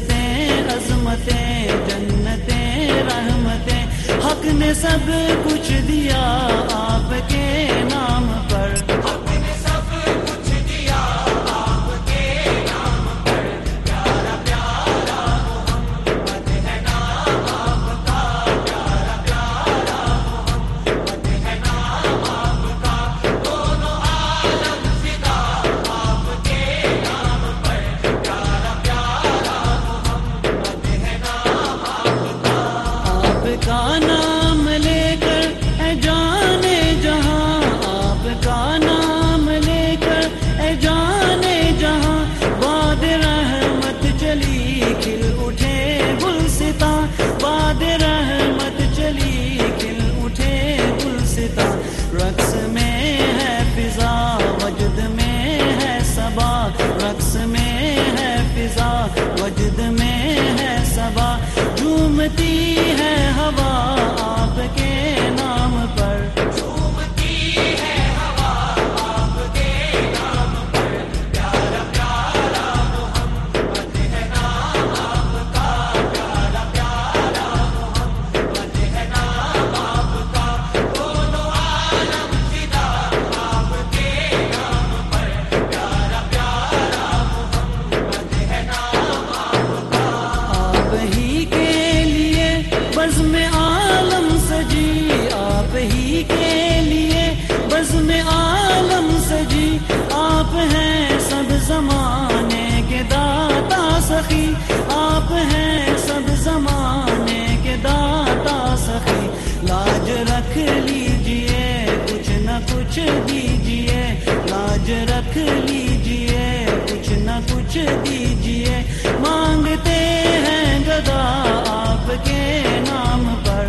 عزتیں عظمتیں جنتیں رحمتیں حق نے سب کچھ دیا۔ کا نام لے کر، اے جانے جہاں، آپ کا نام لے کر، اے جانے جہاں، باد رحمت چلی کھل اٹھے گلستا باد رحمت چلی کھل اٹھے گلستا رقص میں ہے فضا، وجد میں ہے صبا۔ رقص میں ہے فضا، وجد لاج رکھ لیجیے، کچھ نہ کچھ دیجیے۔ لاج رکھ لیجیے، کچھ نہ کچھ دیجیے۔ مانگتے ہیں گدا آپ کے نام پر۔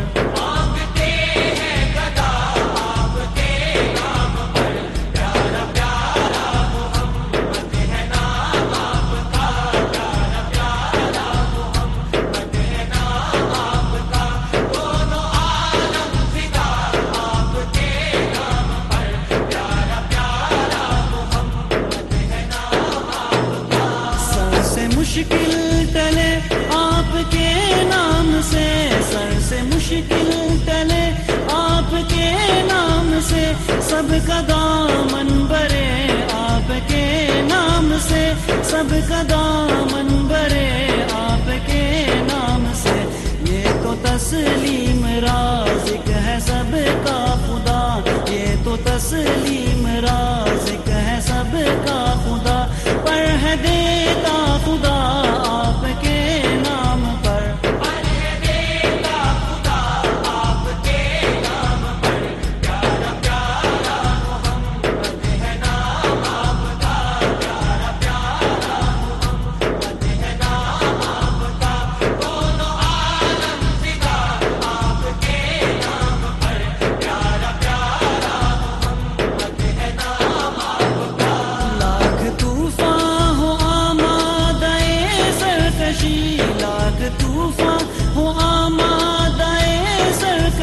مشکل ٹلے آپ کے نام سے، سر سے مشکل ٹلے آپ کے نام سے سب کا دامن برے آپ کے نام سے سب کا دامن برے آپ کے نام سے۔ یہ تو تسلیم رازق ہے سب کا خدا، یہ تو تسلیم رازق ہے سب کا خدا۔ پر ہے دیتا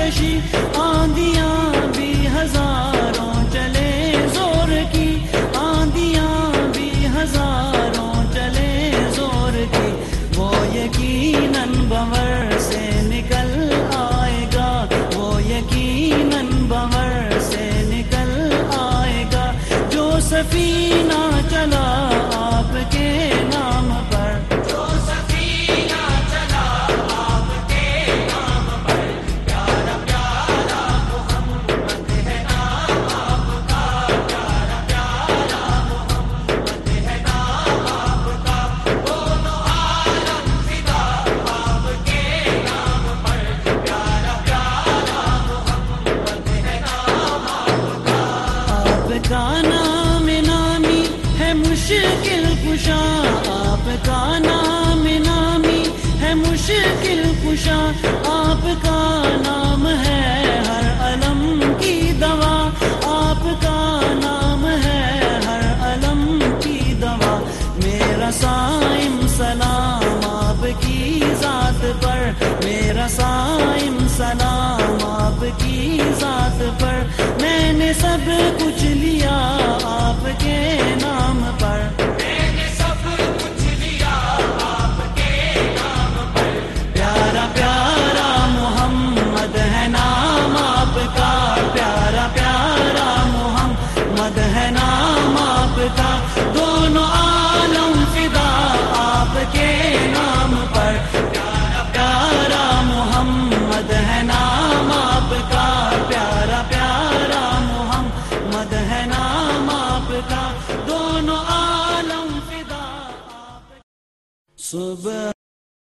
کشی آندیاں مشکل کشا آپ کا نام نامی ہے، مشکل کشا آپ کا نام ہے ہر علم کی دوا۔ آپ کا نام ہے ہر علم کی دوا۔ میرا سائم سلام آپ کی ذات پر۔ میرا سائم سلام آپ کی ذات پر۔ میں نے سب کچھ صبح